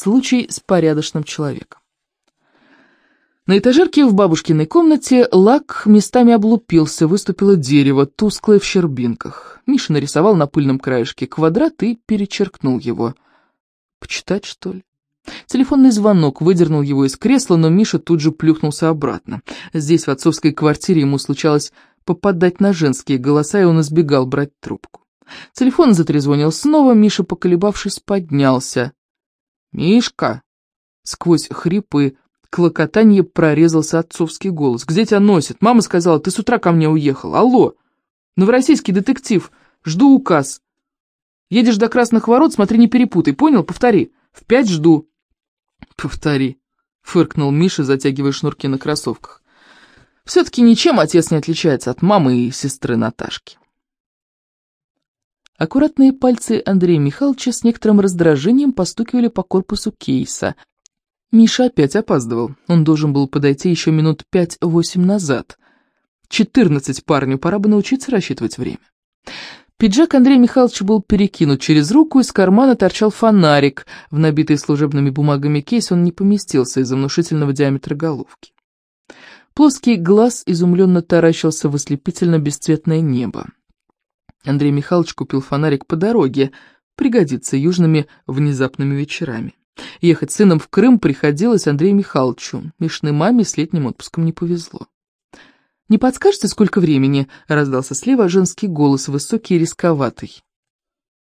Случай с порядочным человеком. На этажерке в бабушкиной комнате лак местами облупился, выступило дерево, тусклое в щербинках. Миша нарисовал на пыльном краешке квадрат и перечеркнул его. Почитать, что ли? Телефонный звонок выдернул его из кресла, но Миша тут же плюхнулся обратно. Здесь, в отцовской квартире, ему случалось попадать на женские голоса, и он избегал брать трубку. Телефон затрезвонил снова, Миша, поколебавшись, поднялся. «Мишка!» Сквозь хрипы клокотанье прорезался отцовский голос. «Где тебя носит? Мама сказала, ты с утра ко мне уехал. Алло! Новороссийский детектив. Жду указ. Едешь до Красных Ворот, смотри, не перепутай. Понял? Повтори. В пять жду». «Повтори», — фыркнул Миша, затягивая шнурки на кроссовках. «Все-таки ничем отец не отличается от мамы и сестры Наташки». Аккуратные пальцы Андрея Михайловича с некоторым раздражением постукивали по корпусу кейса. Миша опять опаздывал. Он должен был подойти еще минут пять-восемь назад. Четырнадцать парню, пора бы научиться рассчитывать время. Пиджак Андрея Михайловича был перекинут через руку, из кармана торчал фонарик. В набитый служебными бумагами кейс он не поместился из-за внушительного диаметра головки. Плоский глаз изумленно таращился в ослепительно бесцветное небо. Андрей Михайлович купил фонарик по дороге, пригодится южными внезапными вечерами. Ехать с сыном в Крым приходилось Андрею Михайловичу. Мишной маме с летним отпуском не повезло. «Не подскажете, сколько времени?» — раздался слева женский голос, высокий и рисковатый.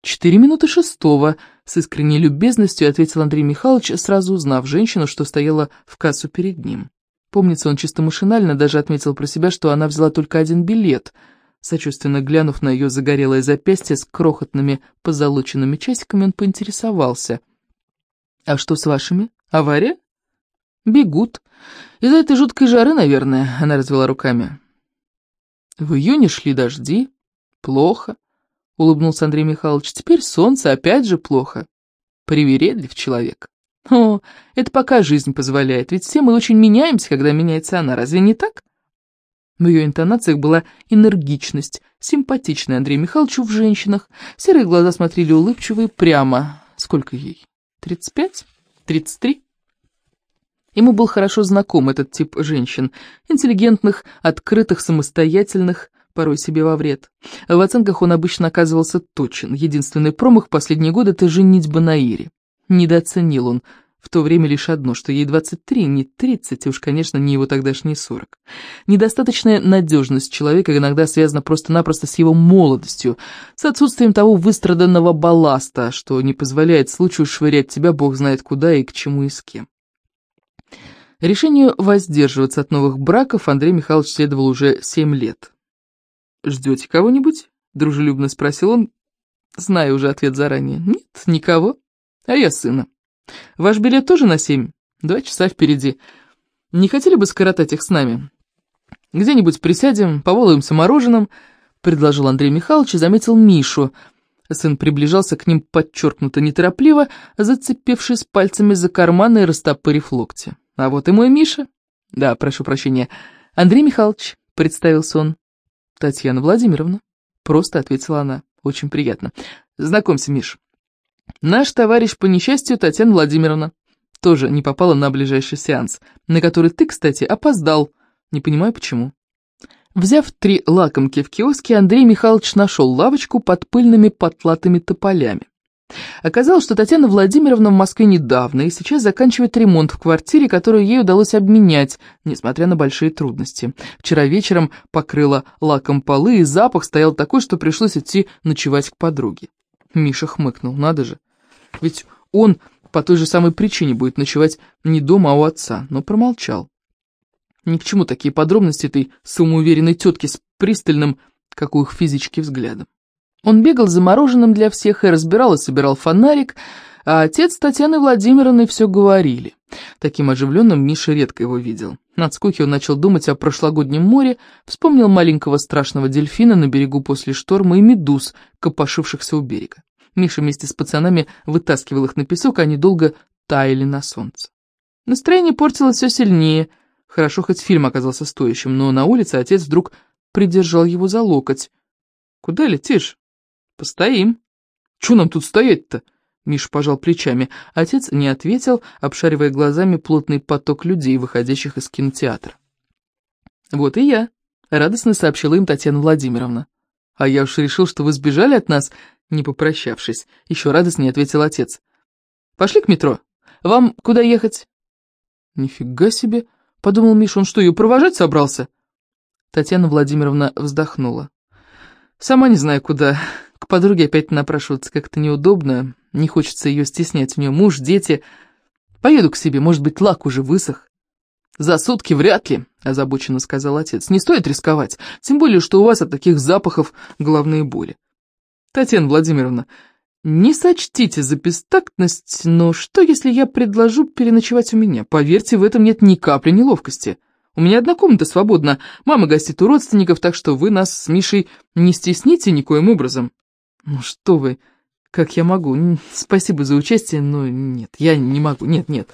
«Четыре минуты шестого», — с искренней любезностью ответил Андрей Михайлович, сразу узнав женщину, что стояла в кассу перед ним. Помнится, он чисто машинально даже отметил про себя, что она взяла только один билет — Сочувственно глянув на ее загорелое запястье с крохотными позолоченными часиками, он поинтересовался. «А что с вашими? Авария?» «Бегут. Из-за этой жуткой жары, наверное», — она развела руками. «В июне шли дожди. Плохо», — улыбнулся Андрей Михайлович. «Теперь солнце, опять же плохо. Привередлив человек». «О, это пока жизнь позволяет, ведь все мы очень меняемся, когда меняется она, разве не так?» В ее интонациях была энергичность, симпатичная Андрею Михайловичу в женщинах. Серые глаза смотрели улыбчивые прямо. Сколько ей? Тридцать пять? Тридцать три? Ему был хорошо знаком этот тип женщин. Интеллигентных, открытых, самостоятельных, порой себе во вред. В оценках он обычно оказывался точен. Единственный промах последние годы — это женитьба на Ире. Недооценил он в то время лишь одно, что ей 23, не 30, и уж, конечно, не его тогдашние 40. Недостаточная надежность человека иногда связана просто-напросто с его молодостью, с отсутствием того выстраданного балласта, что не позволяет случаю швырять тебя бог знает куда и к чему и с кем. Решению воздерживаться от новых браков Андрей Михайлович следовал уже 7 лет. «Ждете кого-нибудь?» — дружелюбно спросил он, зная уже ответ заранее. «Нет, никого. А я сына». Ваш билет тоже на семь? Два часа впереди. Не хотели бы скоротать их с нами? Где-нибудь присядем, поволуемся мороженым, предложил Андрей Михайлович и заметил Мишу. Сын приближался к ним подчеркнуто неторопливо, зацепившись пальцами за карманы и растопырив локти. А вот и мой Миша. Да, прошу прощения. Андрей Михайлович, представился он. Татьяна Владимировна. Просто ответила она. Очень приятно. Знакомься, Миш. Наш товарищ по несчастью Татьяна Владимировна тоже не попала на ближайший сеанс, на который ты, кстати, опоздал. Не понимаю, почему. Взяв три лакомки в киоске, Андрей Михайлович нашел лавочку под пыльными потлатыми тополями. Оказалось, что Татьяна Владимировна в Москве недавно и сейчас заканчивает ремонт в квартире, которую ей удалось обменять, несмотря на большие трудности. Вчера вечером покрыла лаком полы, и запах стоял такой, что пришлось идти ночевать к подруге. Миша хмыкнул, надо же. Ведь он по той же самой причине будет ночевать не дома, а у отца, но промолчал. Ни к чему такие подробности этой самоуверенной тетки с пристальным, как у их физички, взглядом. Он бегал за мороженым для всех и разбирал и собирал фонарик, а отец Татьяны Владимировны все говорили. Таким оживленным Миша редко его видел. Над скуки он начал думать о прошлогоднем море, вспомнил маленького страшного дельфина на берегу после шторма и медуз, копошившихся у берега. Миша вместе с пацанами вытаскивал их на песок, а они долго таяли на солнце. Настроение портилось все сильнее. Хорошо, хоть фильм оказался стоящим, но на улице отец вдруг придержал его за локоть. «Куда летишь?» «Постоим». «Чё нам тут стоять-то?» Миша пожал плечами. Отец не ответил, обшаривая глазами плотный поток людей, выходящих из кинотеатра. «Вот и я», — радостно сообщила им Татьяна Владимировна. «А я уж решил, что вы сбежали от нас, не попрощавшись», — еще радостнее ответил отец. «Пошли к метро. Вам куда ехать?» «Нифига себе», — подумал Миша, он что, ее провожать собрался?» Татьяна Владимировна вздохнула. «Сама не знаю куда. К подруге опять напрашиваться как-то неудобно. Не хочется ее стеснять. У нее муж, дети. Поеду к себе, может быть, лак уже высох». «За сутки вряд ли», — озабоченно сказал отец. «Не стоит рисковать, тем более, что у вас от таких запахов головные боли». «Татьяна Владимировна, не сочтите за бестактность, но что, если я предложу переночевать у меня? Поверьте, в этом нет ни капли неловкости. У меня одна комната свободна, мама гостит у родственников, так что вы нас с Мишей не стесните никоим образом». «Ну что вы, как я могу? Спасибо за участие, но нет, я не могу, нет, нет».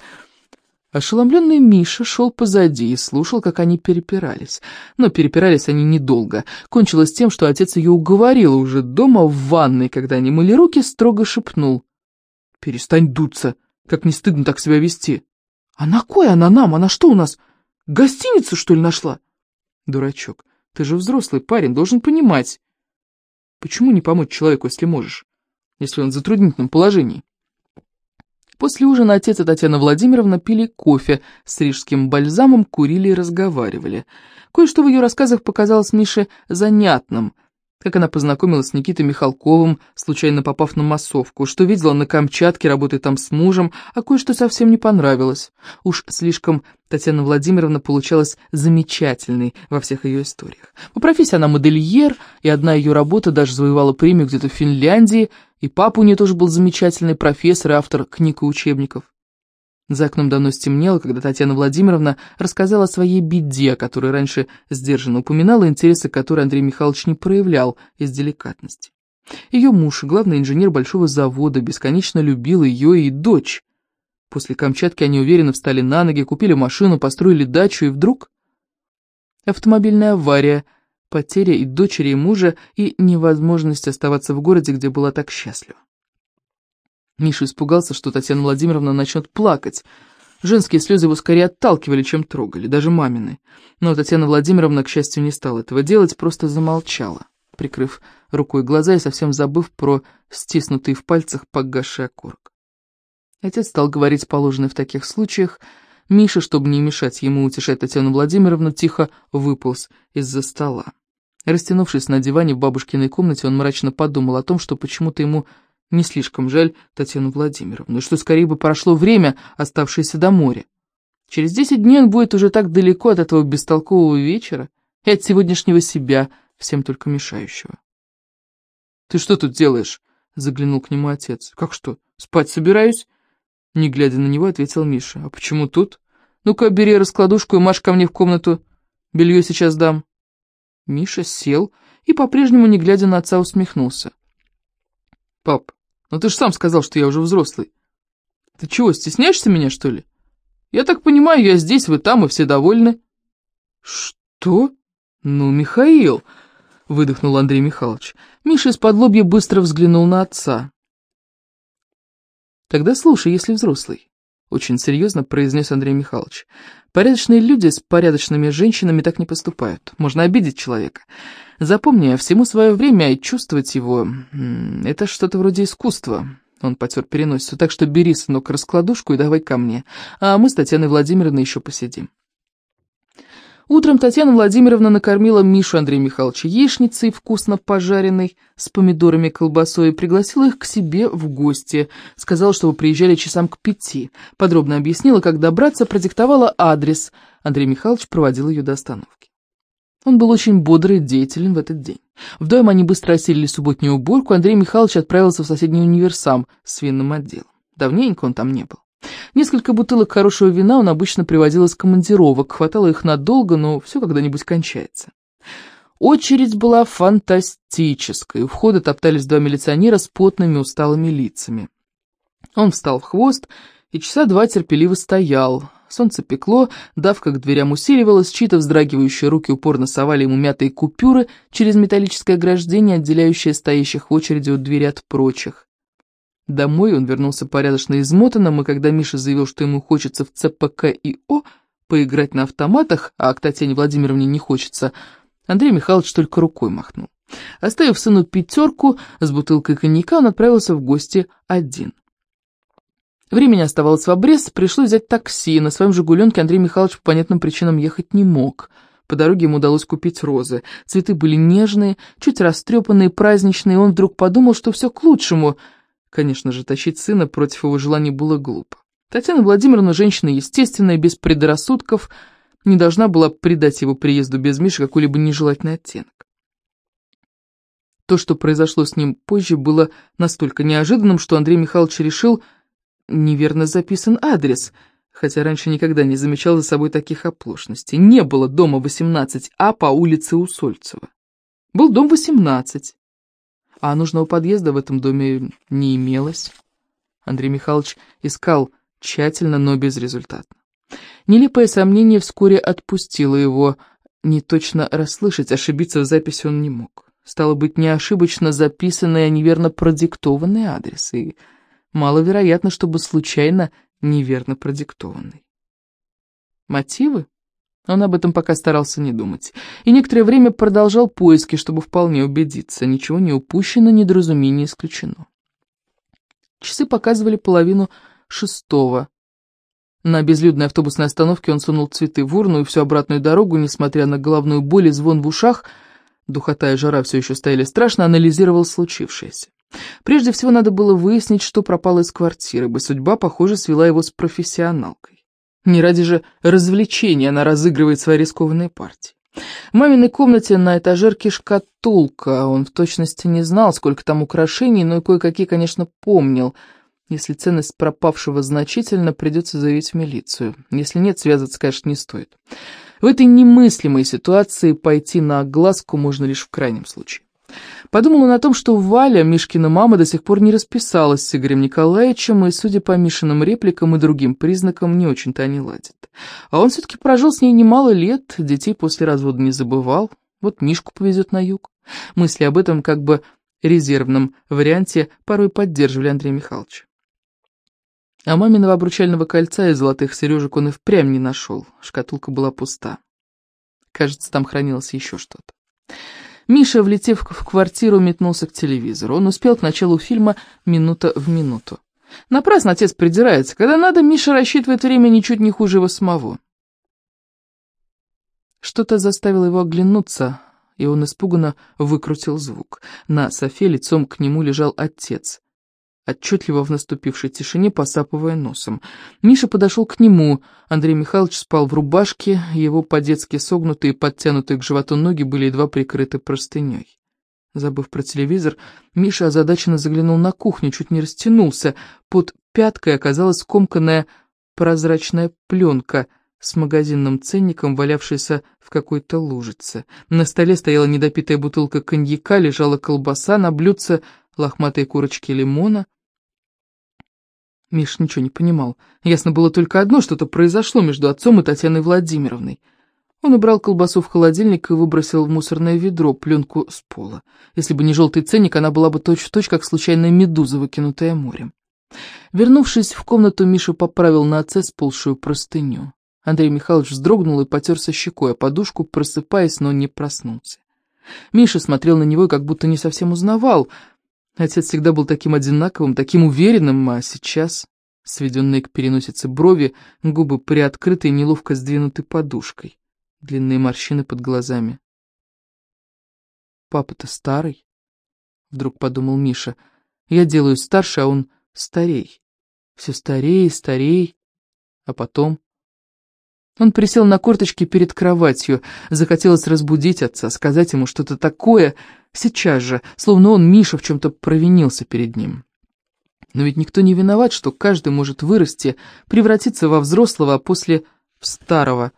Ошеломленный Миша шел позади и слушал, как они перепирались. Но перепирались они недолго. Кончилось тем, что отец ее уговорил уже дома в ванной, когда они мыли руки, строго шепнул. «Перестань дуться, как не стыдно так себя вести». «А на кой она нам? Она что у нас, гостиницу, что ли, нашла?» «Дурачок, ты же взрослый парень, должен понимать. Почему не помочь человеку, если можешь, если он в затруднительном положении?» После ужина отец и Татьяна Владимировна пили кофе с рижским бальзамом, курили и разговаривали. Кое-что в ее рассказах показалось Мише занятным – как она познакомилась с Никитой Михалковым, случайно попав на массовку, что видела на Камчатке, работая там с мужем, а кое-что совсем не понравилось. Уж слишком Татьяна Владимировна получалась замечательной во всех ее историях. По профессии она модельер, и одна ее работа даже завоевала премию где-то в Финляндии, и папа у нее тоже был замечательный профессор и автор книг и учебников. За окном давно стемнело, когда Татьяна Владимировна рассказала о своей беде, которую раньше сдержанно упоминала, интересы которой Андрей Михайлович не проявлял из деликатности. Ее муж, главный инженер большого завода, бесконечно любил ее и дочь. После Камчатки они уверенно встали на ноги, купили машину, построили дачу, и вдруг... Автомобильная авария, потеря и дочери, и мужа, и невозможность оставаться в городе, где была так счастлива. Миша испугался, что Татьяна Владимировна начнет плакать. Женские слезы его скорее отталкивали, чем трогали, даже мамины. Но Татьяна Владимировна, к счастью, не стала этого делать, просто замолчала, прикрыв рукой глаза и совсем забыв про стиснутый в пальцах погасший окурок. Отец стал говорить положенное в таких случаях. Миша, чтобы не мешать ему утешать Татьяну Владимировну, тихо выполз из-за стола. Растянувшись на диване в бабушкиной комнате, он мрачно подумал о том, что почему-то ему не слишком жаль Татьяну Владимировну, и что скорее бы прошло время, оставшееся до моря. Через десять дней он будет уже так далеко от этого бестолкового вечера и от сегодняшнего себя, всем только мешающего. «Ты что тут делаешь?» — заглянул к нему отец. «Как что, спать собираюсь?» Не глядя на него, ответил Миша. «А почему тут? Ну-ка, бери раскладушку и марш ко мне в комнату. Белье сейчас дам». Миша сел и, по-прежнему, не глядя на отца, усмехнулся. «Пап, но ты же сам сказал, что я уже взрослый. Ты чего, стесняешься меня, что ли? Я так понимаю, я здесь, вы там, и все довольны. Что? Ну, Михаил, выдохнул Андрей Михайлович. Миша из-под лобья быстро взглянул на отца. Тогда слушай, если взрослый. Очень серьезно произнес Андрей Михайлович. Порядочные люди с порядочными женщинами так не поступают. Можно обидеть человека. Запомни, всему свое время и чувствовать его — это что-то вроде искусства. Он потер переносицу, так что бери, сынок, раскладушку и давай ко мне, а мы с Татьяной Владимировной еще посидим. Утром Татьяна Владимировна накормила Мишу Андрея Михайловича яичницей, вкусно пожаренной, с помидорами колбасой, и пригласила их к себе в гости. Сказала, чтобы приезжали часам к пяти. Подробно объяснила, как добраться, продиктовала адрес. Андрей Михайлович проводил ее до остановки. Он был очень бодрый и деятелен в этот день. Вдвоем они быстро осилили субботнюю уборку, Андрей Михайлович отправился в соседний универсам с винным отделом. Давненько он там не был. Несколько бутылок хорошего вина он обычно привозил из командировок, хватало их надолго, но все когда-нибудь кончается. Очередь была фантастической, у входа топтались два милиционера с потными усталыми лицами. Он встал в хвост и часа два терпеливо стоял. Солнце пекло, давка к дверям усиливалась, чьи-то вздрагивающие руки упорно совали ему мятые купюры через металлическое ограждение, отделяющее стоящих в очереди от двери от прочих. Домой он вернулся порядочно измотанным, и когда Миша заявил, что ему хочется в ЦПК и О поиграть на автоматах, а к Татьяне Владимировне не хочется, Андрей Михайлович только рукой махнул. Оставив сыну пятерку с бутылкой коньяка, он отправился в гости один. Времени оставалось в обрез, пришлось взять такси. На своем «Жигуленке» Андрей Михайлович по понятным причинам ехать не мог. По дороге ему удалось купить розы. Цветы были нежные, чуть растрепанные, праздничные, и он вдруг подумал, что все к лучшему. Конечно же, тащить сына против его желаний было глупо. Татьяна Владимировна, женщина естественная, без предрассудков, не должна была придать его приезду без Миши какой-либо нежелательный оттенок. То, что произошло с ним позже, было настолько неожиданным, что Андрей Михайлович решил, неверно записан адрес, хотя раньше никогда не замечал за собой таких оплошностей. Не было дома 18А по улице Усольцева. Был дом 18, а нужного подъезда в этом доме не имелось. Андрей Михайлович искал тщательно, но безрезультатно. Нелепое сомнение вскоре отпустило его, не точно расслышать, ошибиться в записи он не мог. Стало быть, не ошибочно записанный, а неверно продиктованный адрес, и маловероятно, чтобы случайно неверно продиктованный. Мотивы? Он об этом пока старался не думать, и некоторое время продолжал поиски, чтобы вполне убедиться, ничего не упущено, недоразумение исключено. Часы показывали половину шестого. На безлюдной автобусной остановке он сунул цветы в урну и всю обратную дорогу, несмотря на головную боль и звон в ушах, духота и жара все еще стояли страшно, анализировал случившееся. Прежде всего надо было выяснить, что пропало из квартиры, бы судьба, похоже, свела его с профессионалкой. Не ради же развлечения она разыгрывает свои рискованные партии. В маминой комнате на этажерке шкатулка, он в точности не знал, сколько там украшений, но и кое-какие, конечно, помнил. Если ценность пропавшего значительно, придется заявить в милицию. Если нет, связываться, конечно, не стоит. В этой немыслимой ситуации пойти на огласку можно лишь в крайнем случае. Подумал он о том, что Валя, Мишкина мама, до сих пор не расписалась с Игорем Николаевичем, и, судя по Мишиным репликам и другим признакам, не очень-то они ладят. А он все-таки прожил с ней немало лет, детей после развода не забывал. Вот Мишку повезет на юг. Мысли об этом как бы резервном варианте порой поддерживали Андрея Михайловича. А маминого обручального кольца и золотых сережек он и впрямь не нашел. Шкатулка была пуста. Кажется, там хранилось еще что-то. Миша, влетев в квартиру, метнулся к телевизору. Он успел к началу фильма минута в минуту. Напрасно отец придирается. Когда надо, Миша рассчитывает время ничуть не хуже его самого. Что-то заставило его оглянуться, и он испуганно выкрутил звук. На софе лицом к нему лежал отец отчетливо в наступившей тишине, посапывая носом. Миша подошел к нему. Андрей Михайлович спал в рубашке, его по-детски согнутые, подтянутые к животу ноги были едва прикрыты простыней. Забыв про телевизор, Миша озадаченно заглянул на кухню, чуть не растянулся. Под пяткой оказалась скомканная прозрачная пленка с магазинным ценником, валявшаяся в какой-то лужице. На столе стояла недопитая бутылка коньяка, лежала колбаса, на блюдце лохматые курочки лимона — Миш ничего не понимал. Ясно было только одно, что-то произошло между отцом и Татьяной Владимировной. Он убрал колбасу в холодильник и выбросил в мусорное ведро пленку с пола. Если бы не желтый ценник, она была бы точь-в-точь, -точь, как случайная медуза, выкинутая морем. Вернувшись в комнату, Миша поправил на отце сползшую простыню. Андрей Михайлович вздрогнул и потерся щекой о подушку, просыпаясь, но не проснулся. Миша смотрел на него и как будто не совсем узнавал — Отец всегда был таким одинаковым, таким уверенным, а сейчас, сведенные к переносице брови, губы приоткрыты и неловко сдвинуты подушкой, длинные морщины под глазами. «Папа-то старый», — вдруг подумал Миша. «Я делаю старше, а он старей. Все старее старей. А потом...» Он присел на корточки перед кроватью. Захотелось разбудить отца, сказать ему что-то такое сейчас же, словно он, Миша, в чем-то провинился перед ним. Но ведь никто не виноват, что каждый может вырасти, превратиться во взрослого, а после в старого.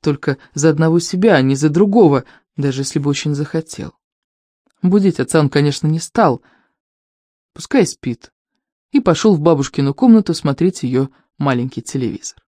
Только за одного себя, а не за другого, даже если бы очень захотел. Будить отца он, конечно, не стал. Пускай спит. И пошел в бабушкину комнату смотреть ее маленький телевизор.